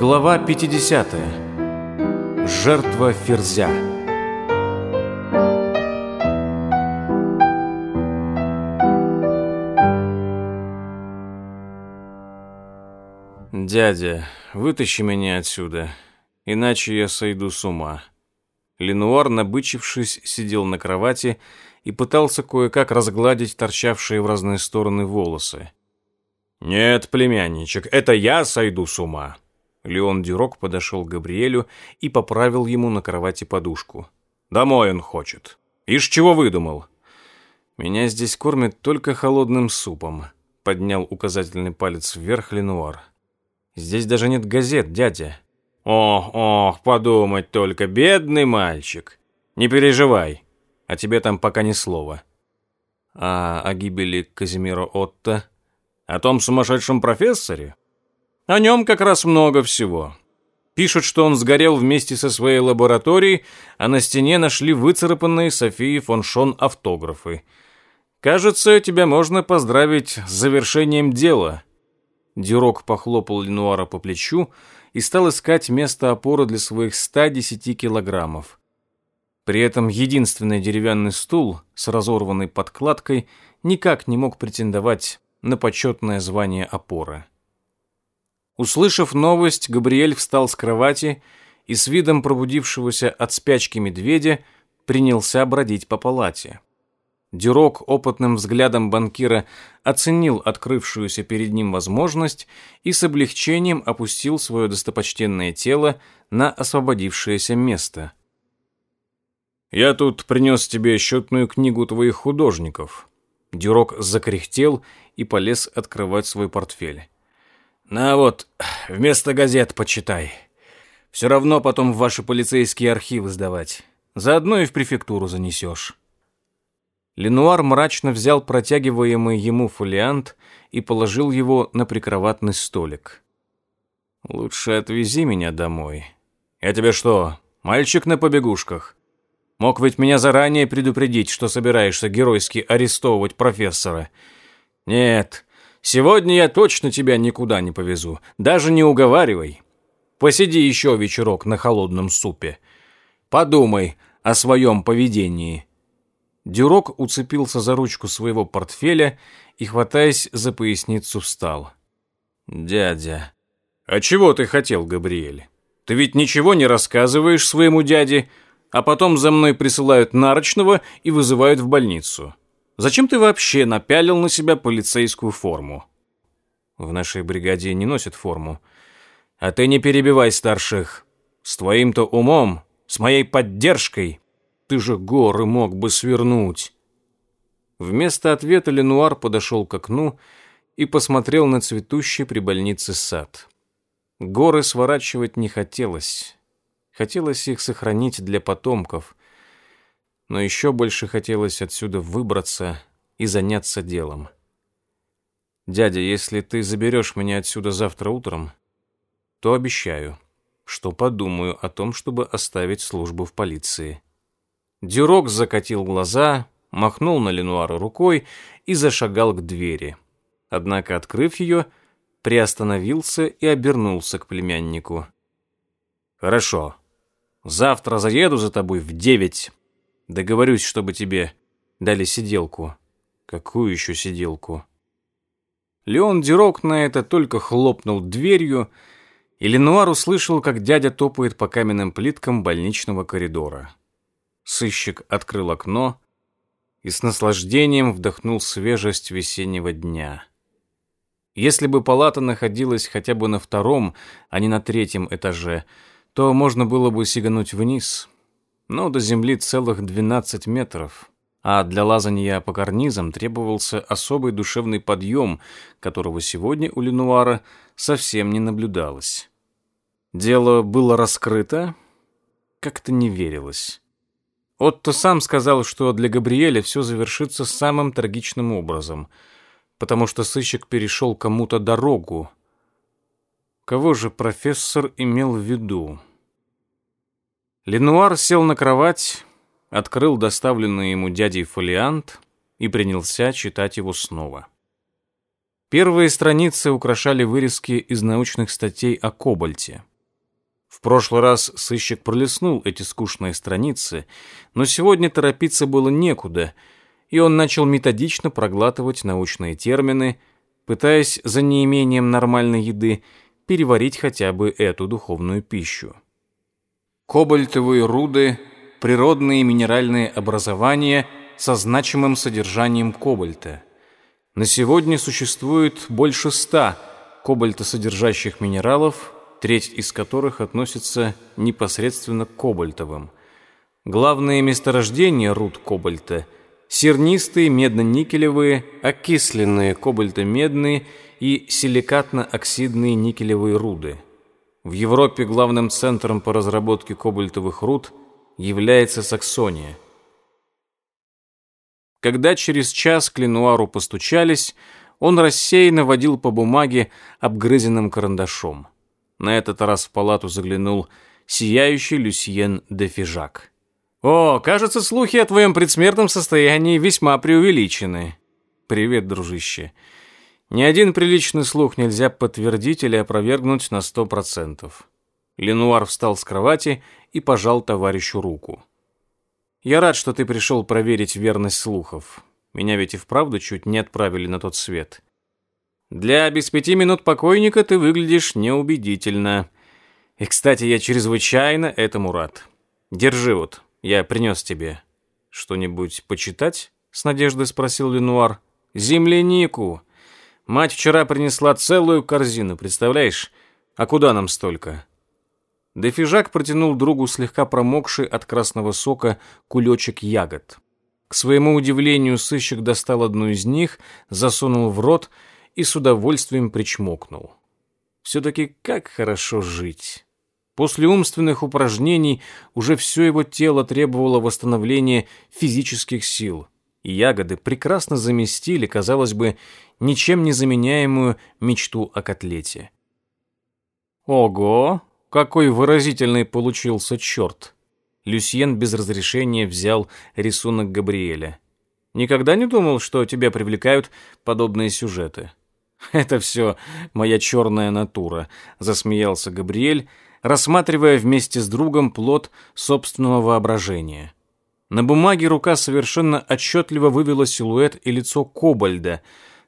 Глава 50. Жертва Ферзя. Дядя, вытащи меня отсюда, иначе я сойду с ума. Ленуар, набычившись, сидел на кровати и пытался кое-как разгладить торчавшие в разные стороны волосы. «Нет, племянничек, это я сойду с ума. Леон Дюрок подошел к Габриэлю и поправил ему на кровати подушку. «Домой он хочет. Ишь, чего выдумал?» «Меня здесь кормят только холодным супом», — поднял указательный палец вверх Ленуар. «Здесь даже нет газет, дядя». «Ох, ох, подумать только, бедный мальчик! Не переживай, а тебе там пока ни слова». «А о гибели Казимира Отто? О том сумасшедшем профессоре? О нем как раз много всего. Пишут, что он сгорел вместе со своей лабораторией, а на стене нашли выцарапанные Софии фон Шон автографы. Кажется, тебя можно поздравить с завершением дела. Дюрок похлопал Ленуара по плечу и стал искать место опоры для своих 110 килограммов. При этом единственный деревянный стул с разорванной подкладкой никак не мог претендовать на почетное звание опоры. Услышав новость, Габриэль встал с кровати и с видом пробудившегося от спячки медведя принялся бродить по палате. Дюрок опытным взглядом банкира оценил открывшуюся перед ним возможность и с облегчением опустил свое достопочтенное тело на освободившееся место. «Я тут принес тебе счетную книгу твоих художников». Дюрок закряхтел и полез открывать свой портфель. На вот, вместо газет почитай. Все равно потом в ваши полицейские архивы сдавать. Заодно и в префектуру занесешь». Ленуар мрачно взял протягиваемый ему фолиант и положил его на прикроватный столик. «Лучше отвези меня домой. Я тебе что, мальчик на побегушках? Мог ведь меня заранее предупредить, что собираешься геройски арестовывать профессора. Нет, Сегодня я точно тебя никуда не повезу, даже не уговаривай. Посиди еще вечерок на холодном супе. Подумай о своем поведении». Дюрок уцепился за ручку своего портфеля и, хватаясь за поясницу, встал. «Дядя...» «А чего ты хотел, Габриэль? Ты ведь ничего не рассказываешь своему дяде, а потом за мной присылают нарочного и вызывают в больницу. Зачем ты вообще напялил на себя полицейскую форму? В нашей бригаде не носят форму. А ты не перебивай старших. С твоим-то умом, с моей поддержкой. Ты же горы мог бы свернуть. Вместо ответа Ленуар подошел к окну и посмотрел на цветущий при больнице сад. Горы сворачивать не хотелось. Хотелось их сохранить для потомков, но еще больше хотелось отсюда выбраться и заняться делом. «Дядя, если ты заберешь меня отсюда завтра утром, то обещаю, что подумаю о том, чтобы оставить службу в полиции». Дюрок закатил глаза, махнул на Ленуару рукой и зашагал к двери. Однако, открыв ее, приостановился и обернулся к племяннику. «Хорошо. Завтра заеду за тобой в девять Договорюсь, чтобы тебе дали сиделку, какую еще сиделку. Леон Дирок на это только хлопнул дверью, и Ленуар услышал, как дядя топает по каменным плиткам больничного коридора. Сыщик открыл окно и с наслаждением вдохнул свежесть весеннего дня. Если бы палата находилась хотя бы на втором, а не на третьем этаже, то можно было бы сигануть вниз — но до земли целых 12 метров, а для лазания по карнизам требовался особый душевный подъем, которого сегодня у Ленуара совсем не наблюдалось. Дело было раскрыто, как-то не верилось. Отто сам сказал, что для Габриэля все завершится самым трагичным образом, потому что сыщик перешел кому-то дорогу. Кого же профессор имел в виду? Ленуар сел на кровать, открыл доставленный ему дядей фолиант и принялся читать его снова. Первые страницы украшали вырезки из научных статей о кобальте. В прошлый раз сыщик пролистнул эти скучные страницы, но сегодня торопиться было некуда, и он начал методично проглатывать научные термины, пытаясь за неимением нормальной еды переварить хотя бы эту духовную пищу кобальтовые руды, природные минеральные образования со значимым содержанием кобальта. На сегодня существует больше ста кобальтосодержащих минералов, треть из которых относится непосредственно к кобальтовым. Главные месторождения руд кобальта – сернистые, медно-никелевые, окисленные кобальтомедные и силикатно-оксидные никелевые руды – в Европе главным центром по разработке кобальтовых руд является Саксония. Когда через час к Ленуару постучались, он рассеянно водил по бумаге обгрызенным карандашом. На этот раз в палату заглянул сияющий Люсьен де Фижак. «О, кажется, слухи о твоем предсмертном состоянии весьма преувеличены». «Привет, дружище. Ни один приличный слух нельзя подтвердить или опровергнуть на сто процентов. Ленуар встал с кровати и пожал товарищу руку. «Я рад, что ты пришел проверить верность слухов. Меня ведь и вправду чуть не отправили на тот свет. Для без пяти минут покойника ты выглядишь неубедительно. И, кстати, я чрезвычайно этому рад. Держи вот, я принес тебе». «Что-нибудь почитать?» — с надеждой спросил Ленуар. «Землянику!» Мать вчера принесла целую корзину, представляешь? А куда нам столько?» Дефижак протянул другу слегка промокший от красного сока кулечек ягод. К своему удивлению сыщик достал одну из них, засунул в рот и с удовольствием причмокнул. Все-таки как хорошо жить. После умственных упражнений уже все его тело требовало восстановления физических сил – и ягоды прекрасно заместили, казалось бы, ничем не заменяемую мечту о котлете. «Ого, какой выразительный получился черт!» Люсьен без разрешения взял рисунок Габриэля. «Никогда не думал, что тебя привлекают подобные сюжеты?» «Это все моя черная натура», — засмеялся Габриэль, рассматривая вместе с другом плод собственного воображения. На бумаге рука совершенно отчетливо вывела силуэт и лицо Кобальда,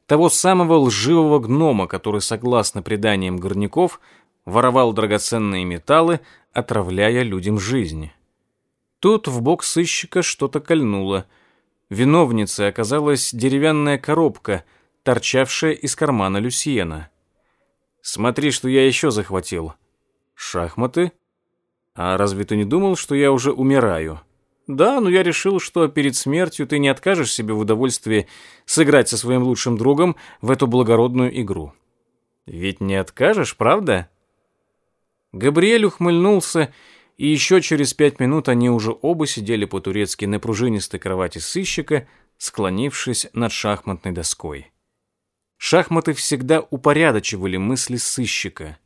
того самого лживого гнома, который, согласно преданиям горняков, воровал драгоценные металлы, отравляя людям жизнь. Тут в бок сыщика что-то кольнуло. Виновницей оказалась деревянная коробка, торчавшая из кармана Люсьена. «Смотри, что я еще захватил. Шахматы? А разве ты не думал, что я уже умираю?» Да, но я решил, что перед смертью ты не откажешь себе в удовольствии сыграть со своим лучшим другом в эту благородную игру. Ведь не откажешь, правда? Габриэль ухмыльнулся, и еще через пять минут они уже оба сидели по-турецки на пружинистой кровати сыщика, склонившись над шахматной доской. Шахматы всегда упорядочивали мысли сыщика.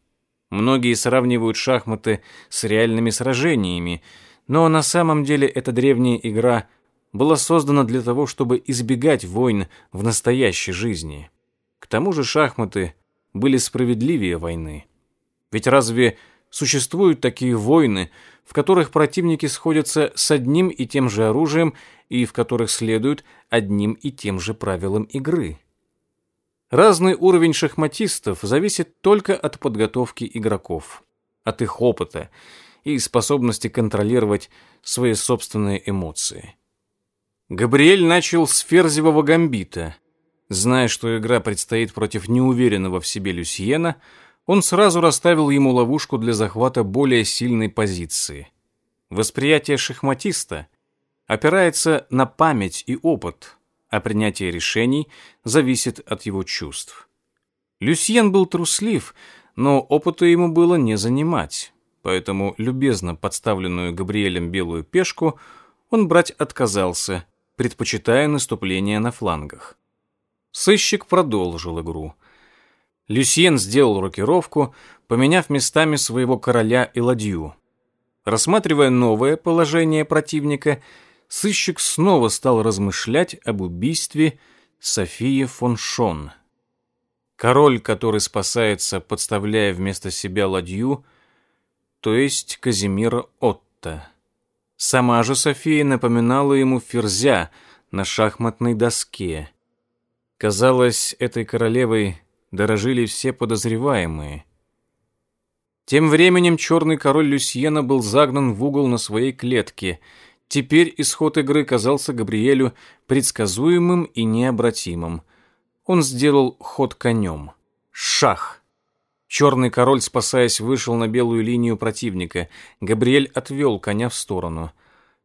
Многие сравнивают шахматы с реальными сражениями — но на самом деле эта древняя игра была создана для того, чтобы избегать войн в настоящей жизни. К тому же шахматы были справедливее войны. Ведь разве существуют такие войны, в которых противники сходятся с одним и тем же оружием и в которых следуют одним и тем же правилам игры? Разный уровень шахматистов зависит только от подготовки игроков, от их опыта – и способности контролировать свои собственные эмоции. Габриэль начал с ферзевого гамбита. Зная, что игра предстоит против неуверенного в себе Люсьена, он сразу расставил ему ловушку для захвата более сильной позиции. Восприятие шахматиста опирается на память и опыт, а принятие решений зависит от его чувств. Люсьен был труслив, но опыта ему было не занимать поэтому любезно подставленную Габриэлем белую пешку он брать отказался, предпочитая наступление на флангах. Сыщик продолжил игру. Люсьен сделал рокировку, поменяв местами своего короля и ладью. Рассматривая новое положение противника, сыщик снова стал размышлять об убийстве Софии фон Шон. Король, который спасается, подставляя вместо себя ладью, — то есть Казимир Отто. Сама же София напоминала ему ферзя на шахматной доске. Казалось, этой королевой дорожили все подозреваемые. Тем временем черный король Люсьена был загнан в угол на своей клетке. Теперь исход игры казался Габриэлю предсказуемым и необратимым. Он сделал ход конем. Шах! Черный король, спасаясь, вышел на белую линию противника. Габриэль отвел коня в сторону.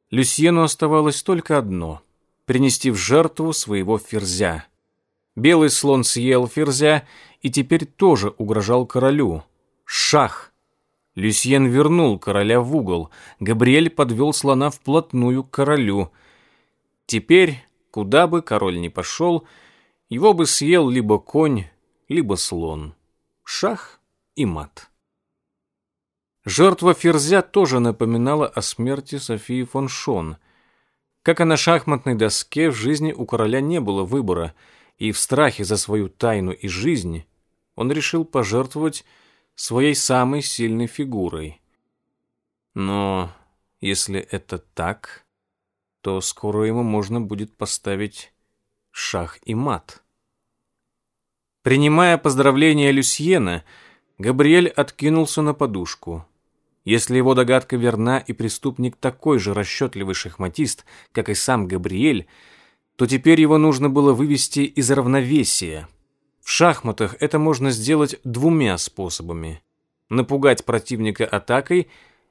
Люсьену оставалось только одно — принести в жертву своего ферзя. Белый слон съел ферзя и теперь тоже угрожал королю. Шах! Люсьен вернул короля в угол. Габриэль подвел слона вплотную к королю. Теперь, куда бы король ни пошел, его бы съел либо конь, либо слон. Шах! и мат. Жертва Ферзя тоже напоминала о смерти Софии фон Шон. Как и на шахматной доске, в жизни у короля не было выбора, и в страхе за свою тайну и жизнь он решил пожертвовать своей самой сильной фигурой. Но если это так, то скоро ему можно будет поставить шах и мат. Принимая поздравления Люсьена, Габриэль откинулся на подушку. Если его догадка верна и преступник такой же расчетливый шахматист, как и сам Габриэль, то теперь его нужно было вывести из равновесия. В шахматах это можно сделать двумя способами. Напугать противника атакой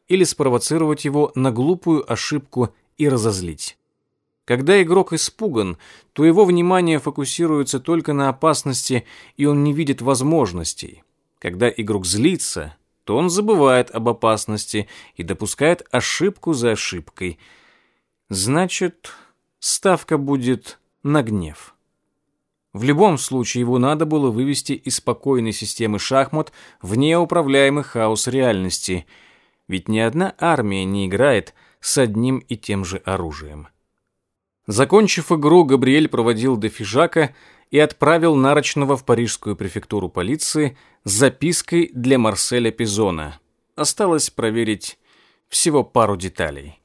или спровоцировать его на глупую ошибку и разозлить. Когда игрок испуган, то его внимание фокусируется только на опасности, и он не видит возможностей. Когда игрок злится, то он забывает об опасности и допускает ошибку за ошибкой. Значит, ставка будет на гнев. В любом случае его надо было вывести из спокойной системы шахмат в неуправляемый хаос реальности, ведь ни одна армия не играет с одним и тем же оружием. Закончив игру, Габриэль проводил до Фижака и отправил Нарочного в парижскую префектуру полиции с запиской для Марселя Пизона. Осталось проверить всего пару деталей.